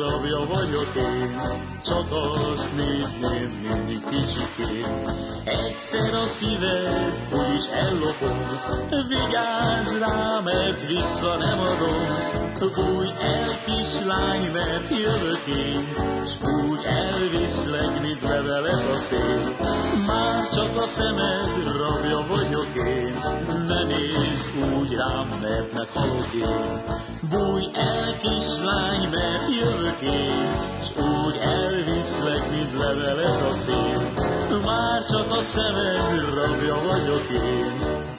rabja vagyok én, csak azt nézném mindig kicsikén. Egyszer a szíved úgyis ellopom, vigyázz rá, mert vissza nem adom. Bújj el, kislány, mert jövök én, s úgy elviszlek, mint levelet a szél. Már csak a szemed rabja vagyok én, ne nézz úgy rám, mert meghalok én. Bújj el, kislány, mert jövök én, s úgy elviszlek, mint levelet a szél. Már csak a szemed rabja vagyok én,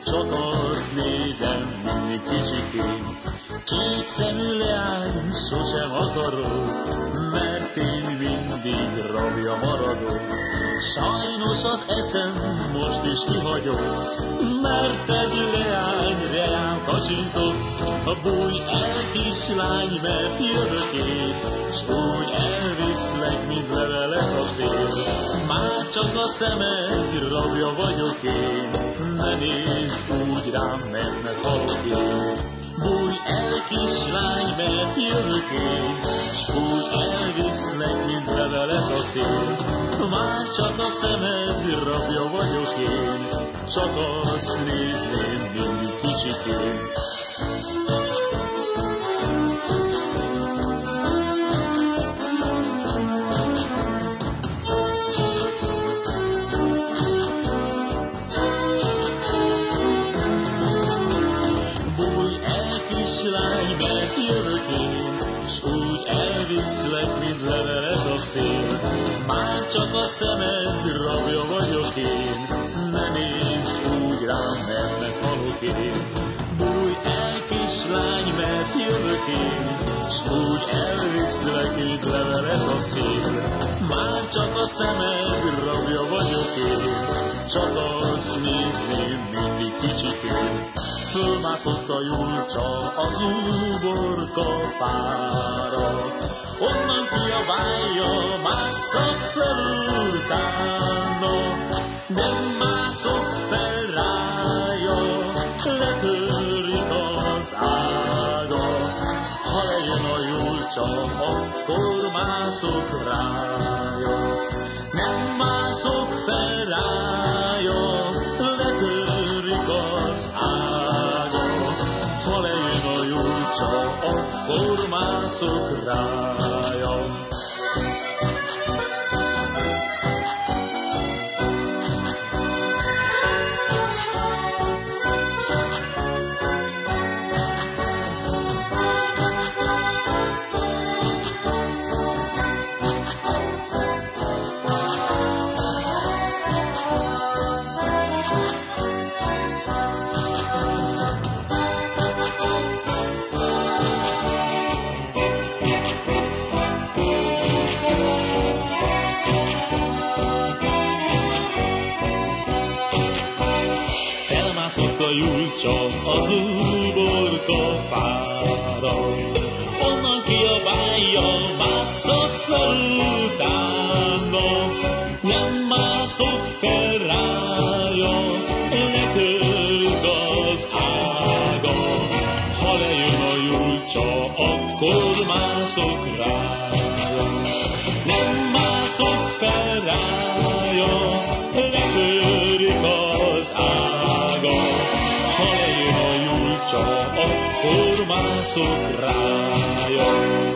csak azt nézem mindig kicsikén. Kék szemű leány sosem akarok, mert én mindig rabja maradok. Sajnos az eszem most is kihagyok, mert leány kacsintok. Bújj el, kislány, mert jövök én, s úgy elviszlek, mint levelet a szél. Már csak a szemed rabja vagyok én, ne nézz úgy rám, mert meghalok én. Bújj el, kislány, mert jövök én, s úgy elviszlek, mint levelet a szél. Már csak a szemed rabja vagyok én, csak azt nézném mindig kicsikén. Bújj el, kislány, mert jövök úgy elviszlek, mint levelet a szél. Már csak a szemed rabja vagyok én, én. Bújj el, kislány, mert jövök én, s úgy elviszlek, mint levelet a szél. Már csak a szemed rabja vagyok én, csak azt nézném mindig kicsikén. Fölmászott a Julcsa az uborka fára, onnan kiabálja, másszak fel utána, nem mászok A Julcsa, akkor mászok rája, nem mászok fel rája, letörik az ága. Ha lejön a Julcsa, akkor mászok rája. Felmászott a Julcsa az uborka fára, onnan kiabálja, másszak fel utána, nem mászok fel rája, letörik az ága. Ha lejön a Julcsa, akkor mászok rája, nem Ha lejön